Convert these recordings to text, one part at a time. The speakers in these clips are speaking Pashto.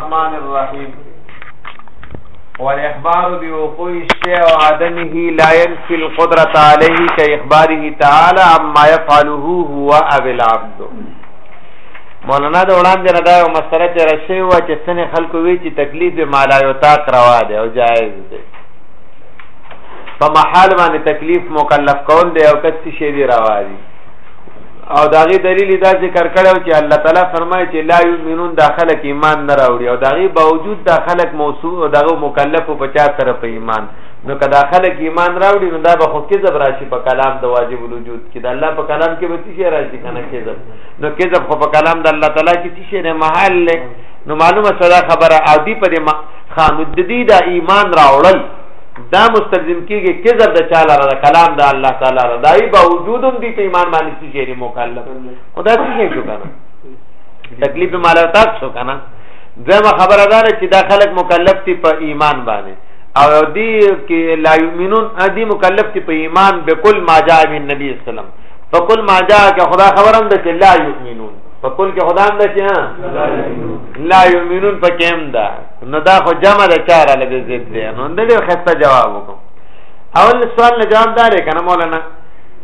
الرحمن الرحیم والاخبار بوقوع الشيء وعدمه لا ينفي القدرة عليه كاخباره تعالى عما يفعله هو او العبد مولانا د وړاندې نه دا یو مسله چې راشي و چې څنګه خلکو وی چې تکلیف به مالا یو تا کروا دی او جایز دی په محال باندې تکلیف مکلف کول دی او کڅ شي دی روا دی او داغه دلیل دا ذکر کړو چې الله تعالی فرمایي چې لا یؤمنون داخله کې ایمان نه راوړي او داغه باوجود داخله موصوف او دغه مکلف په 50 طرف ایمان نو که داخله کې ایمان راوړي نو دا به خو کذب راشي په کلام د واجب الوجود کې د الله په کلام کې به څه شي راشي کنه کذب نو کذب خو په کلام د الله تعالی کې څه شي نه محل له نو معلومه سره خبره عادي په دې خان د دې د ایمان راوړل دا مستلزم کیږي کذب د چا لاره د کلام د الله تعالی لاره دای با وجودم دي په ایمان باندې څه شي مکلف خدا څه شي شو کنه تکلیف مال تاک شو کنه زما خبره ده چې دا خلک مکلف دي په ایمان باندې او دی کې لا یؤمنون ادي مکلف دي په ایمان بكل ما جاء من نبی اسلام فكل ما جاء که خدا خبرم ده چې لا یؤمنون فكل کې خدا هم ده چې لا یؤمنون پکې هم ده نو دا خو جمع د چار له دې زید دی نو د ډېر خسته جواب وکم اول سوال نه جواب دار کنه مولانا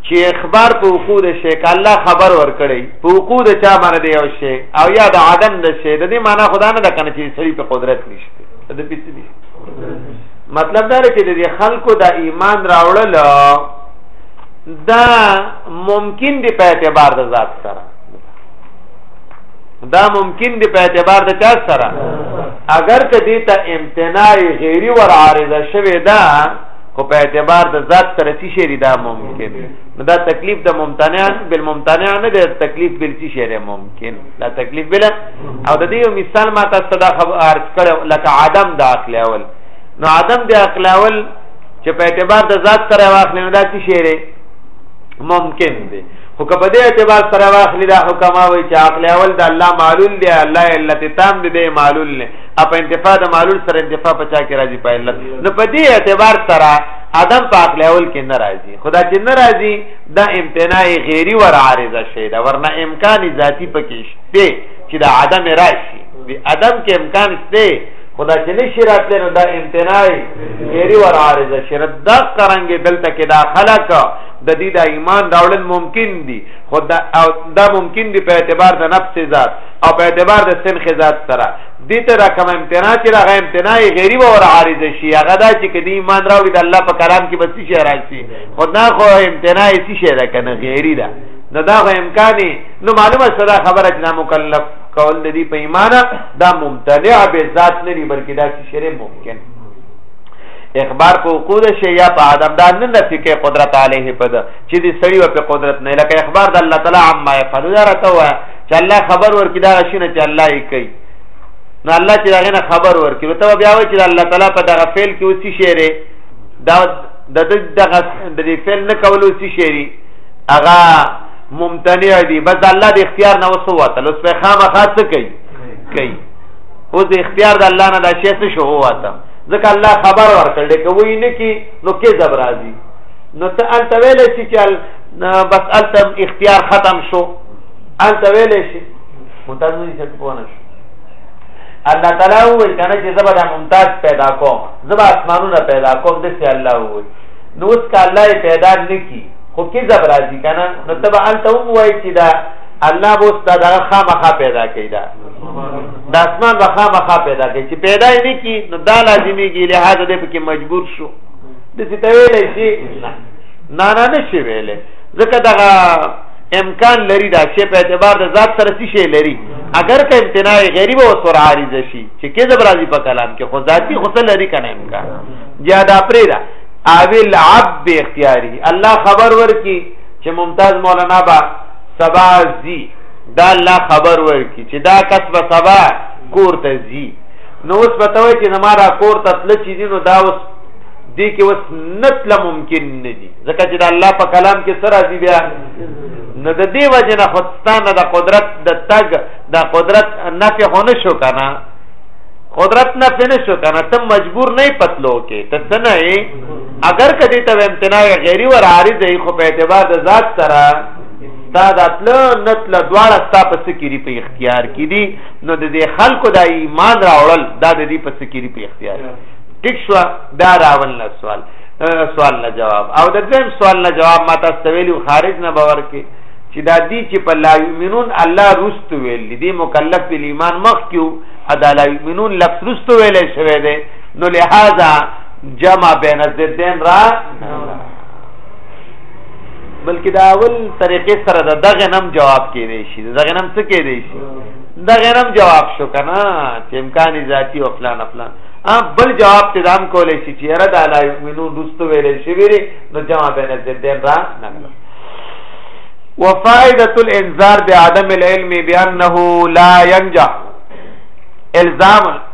چې اخبار په وقوع د شی ک الله خبر ور کړی په وقوع د چا باندې یو شی او یا د عدم د شی د دې معنی خدا نه ده کنه چې سړي په قدرت نشته د پیڅ نشته مطلب دا چې د خلکو د ایمان راوړل دا ممکن دی په اعتبار د ذات سره دا ممکن دی په اعتبار د چا سره اگر که دې ته امتناع غیری ور عارضه شوه دا خو په اعتبار د ذات سره چی شری دا ممکن دا تکلیف د ممتنع بل ممتنع نه دی تکلیف بل چی شری ممکن دا تکلیف بل او د دې یو مثال ما تاسو ته خبر ارز کړو لکه عدم د عقل اول نو عدم د عقل اول چې په اعتبار د ذات سره واخلې نو دا چی شری ممکن دی خو که په دې اعتبار سره واخلي دا حکما وایي چې عقل اول د الله معلول دی الله علت تام دی دی معلول نه اپ انتفاع د معلول سره انتفاع په چا کې راځي په علت نو په دې اعتبار سره عدم په عقل اول کې نه راځي خدا چې نه راځي دا امتناع غیری ور عارضه شي دا ورنه امکان ذاتی پکې شته چې دا عدم راشي دی عدم کې امکان شته خدا چې نشي راتلی نو دا امتناع غیری ور عارضه شي دا قرانګې دلته کې دا خلق د دې د ایمان راوړل ممکن دي خو دا او دا ممکن دي په اعتبار د نفس ذات او په اعتبار د سنخ ذات سره دې ته دا کوم امتناع چې راغی امتناع غیری به ور عارض شي هغه دا چې کدی ایمان راوړي د الله په کلام کې بس شي راځي خو دا خو امتناع هیڅ شي را کنه غیری ده نو دا خو امکاني نو معلومه سره خبره چې مکلف کول د دې په ایمان دا ممتنع به ذات نه دی بلکې دا چې شری ممکن اخبار په وقوع د شی یا په عدم دا نه نفي کې قدرت علیه په ده چې دې سړی و په قدرت نه لکه اخبار د الله تعالی عما يفعل دا راته و چې الله خبر ورکړي دا شي نه چې الله یې کوي نو الله چې داغه نه خبر ورکړي ته بیا وایي چې الله تعالی په دغه فعل کې وسی شعر دا د دغه د دې فعل نه کول وسی شعر هغه ممتنع دي بس الله د اختیار نه وسوته لوس په خامخا څه کوي کوي اوس اختیار د الله نه دا شی څه شو واته ځکه الله خبر ورکړل کې وای نه کی نو کې زب راځي نو ته ان ته ویل شي چې بس التم اختیار ختم شو ان ته ویل شي ممتاز نه شي په نه شو الله تعالی وویل کنه چې زبر ممتاز پیدا کوم زبر اسمانونه پیدا کوم د سي الله وویل نو اس کا الله پیدا نه کی خو کې زب راځي کنه نو تبع ان ته وای چې دا الله بوستا دا خامخا پیدا کیدا د اسمان به خامخا پیدا کوي چې پیدا یې نه کی نو دا لازمي کې لحاظ دې پکې مجبور شو د څه ته ویلې شي نه نه نه شي ویلې ځکه دا امکان لري دا چې په اعتبار د ذات سره څه شي لري اگر که امتناع غریب او سر عارض شي چې کې زبر راځي په کلام کې خو ذاتی خو سره لري کنه امکان یا دا پرې دا اویل عب اختیاري الله خبر ورکی چې ممتاز مولانا با سبازي دا الله خبر ورکی چې دا کس به سبا کور ته ځي نو اوس به ته وایي چې زما را کور ته تله چې دي نو دا اوس دې کې اوس نتله ممکن نه دي ځکه چې د الله په کلام کې سره دي بیا نو د دې وجه نه خودستانه د قدرت د تګ د قدرت نفع هونه شو کنه قدرت نفع نه شو کنه ته مجبور نه پتلو کې ته څنګه اگر کدی ته امتناع غیری ور عارض خو په اعتبار د ذات سره دا د اتل نتل دواړه ستا په سکیری په اختیار کې دي نو د دې خلکو د ایمان راوړل دا د دې په سکیری په اختیار ټیک شو دا راول نه سوال سوال نه جواب او د دیم سوال نه جواب ما تاسو ویلو خارج نه باور کې چې دا دی چې په لا یمنون الله رست ویل دي مکلف په ایمان مخ کیو ادا لا یمنون لفظ رست ویل شوی دی نو لہذا جمع بین الزدین را بلکې دا اول طریقې سره د دغه نم جواب کې دی شي دغه نم څه کې دی شي دغه نم جواب شو کنه چې امکان ذاتی او فلان فلان ا بل جواب ته دام کولې شي چې را د لا یمنون دوستو ویلې شي ویری نو جواب نه زدین را نه وفائدة الانذار بعدم العلم بانه لا ينجح الزام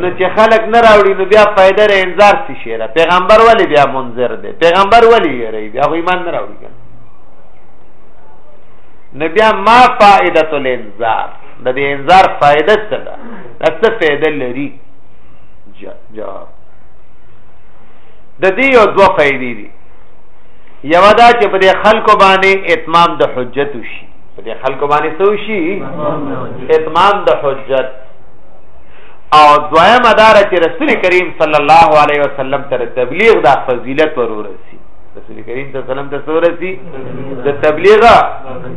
نو چې خلک نه راوړي نو بیا فائدہ رې انذار څه شي را پیغمبر ولی بیا منذر دی پیغمبر ولی یې رې بیا ایمان نه راوړي کنه نو بیا ما فائدہ تل انذار د دې انذار فائدہ څه ده څه فائدہ لري جواب د دې یو دوه فائدې دي یو دا چې په دې خلکو باندې اتمام د حجت وشي په دې خلکو باندې څه وشي اتمام د حجت او دویمه دار چې رسول کریم صلی الله علیه وسلم تر تبلیغ دا فضیلت ورورسي رسول کریم صلی الله علیه وسلم ته ورسي د تبلیغ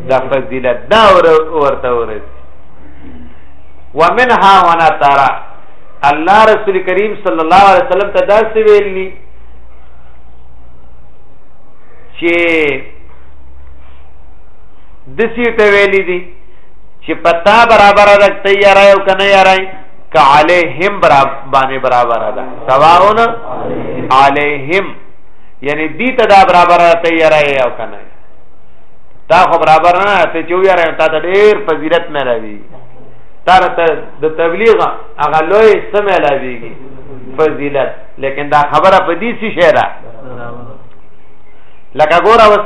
دا فضیلت دا ورته ورسي ومنها ونا ترى الله رسول کریم صلی الله علیه وسلم ته دا څه ویلي چې د سیټ ویلي دي چې پتا برابر ده ته یارای او کنه یارای ک علیهم برابر باندې برابر ده سواون علیهم یعنی دې ته دا برابر ده ته یارای او کنه تا خو برابر نه ته چې یارای تا ته ډیر فضیلت نه راوي تر ته د تبلیغ هغه لوی سم علاویږي فضیلت لیکن دا خبره په دې شي شهره لکه ګوره وس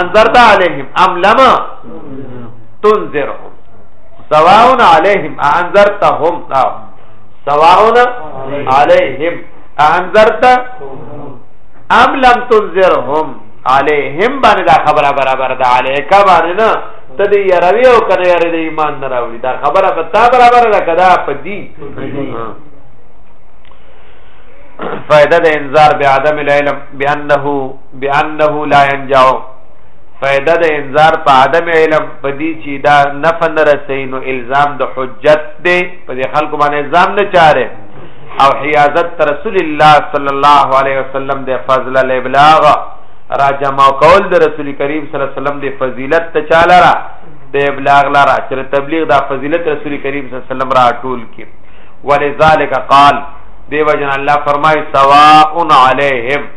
انذرت عليهم ام لم تنذرهم سواء عليهم انذرتهم سواء عليهم انذرت ام لم تنذرهم عليهم باندې دا خبره برابر ده عليك باندې نه ته دې يروي او کنه ير دې ایمان نه راوړي دا خبره په تا برابر ده کدا په دې فائدہ د انذار بعدم العلم بانه بانه لا ينجع فائدہ د انذار په عدم علم په دې چې دا نفع نه رسي نو الزام د حجت دی په دې خلکو باندې الزام نه چاره او حیازت رسول الله صلی الله علیه وسلم د فضل الابلاغ را جمع کول د رسول کریم صلی الله علیه وسلم د فضیلت ته چاله را د ابلاغ لاره چې تبلیغ دا فضیلت رسول کریم صلی الله علیه وسلم را ټول کی ولذالک قال دیو جن الله فرمای سواء علیہم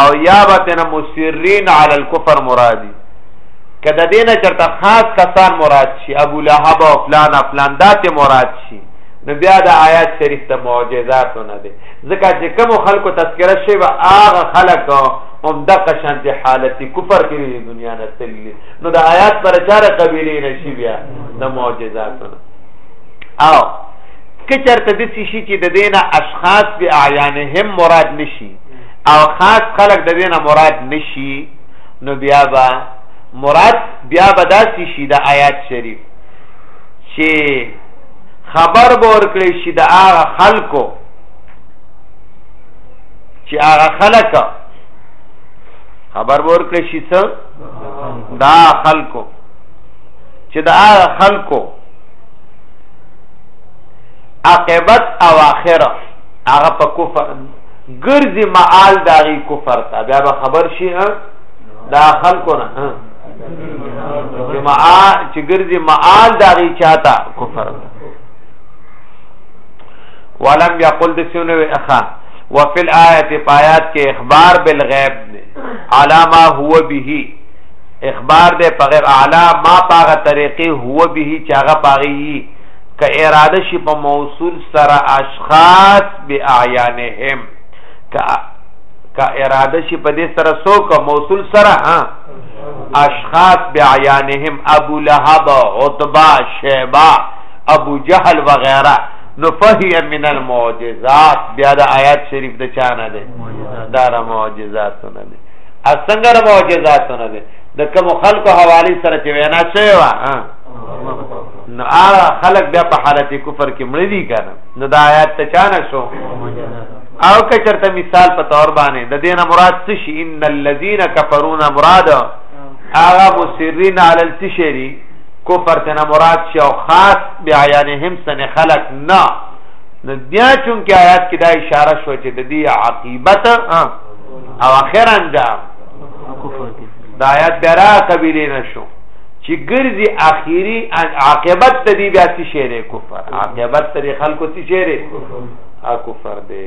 او یا به تنه مسرین علی الكفر مرادی کله دینه چرته خاص کسان مراد شي ابو لهب او فلان فلان داته مراد شي نو بیا د آیات شریف ته معجزات نه دي ځکه چې کوم خلکو تذکره شي به هغه خلک هم د قشان د حالت کفر کې د دنیا نه تللی نو د آیات پر چاره قبیله نشي بیا د معجزات نه او کچرته د شي چې د دینه اشخاص به اعیانهم مراد نشي او خاص خلق د دینه مراد نشي نو بیا با مراد بیا به داسې شي د آیات شریف چې خبر به ورکړي شي د هغه خلکو چې هغه خلک خبر به ورکړي شي څه دا خلکو چې د هغه خلکو عاقبت او اخره هغه په کفر ګرځي معال داغي کفر ته بیا به خبر شي دا خلکو نه چې معال چې ګرځي معال داغي چاته کفر ته ولم یقل د سونه اخا وفي الايه پایات کې اخبار بالغیب دی علامه هو به اخبار دی په غیر اعلی ما پاغه طریقې هو به چاغه پاغي ک اراده شي په موصول سره اشخاص باعیانهم کا کا اراده شي په دې سره سوک موصول سره ها اشخاص باعیانهم ابو لهب عتبہ شیبہ ابو جهل وغیرہ نو فهی من المعجزات بیا د آیات شریف د چانه ده دا را معجزاتونه ده اسنګر معجزاتونه ده د کوم خلکو حوالی سره چې وینا شوی و نو هغه خلک بیا په حالت کفر کې مړ دي کنه نو دا آیات ته چانه شو او که چرته مثال په تور باندې د دینه مراد څه شي ان الذين كفرون مراد هغه مسرین علی التشری کفر ته مراد شي او خاص بیانهم سن خلق نه نو بیا چون کې آیات کې دا اشاره شو چې د دې عاقبت او اخر انجام دا آیات درا قبیله نشو چې ګرځي اخیری عاقبت ته دی بیا څه شی دی کفر عاقبت ته دی خلکو څه شی دی ا کفر دی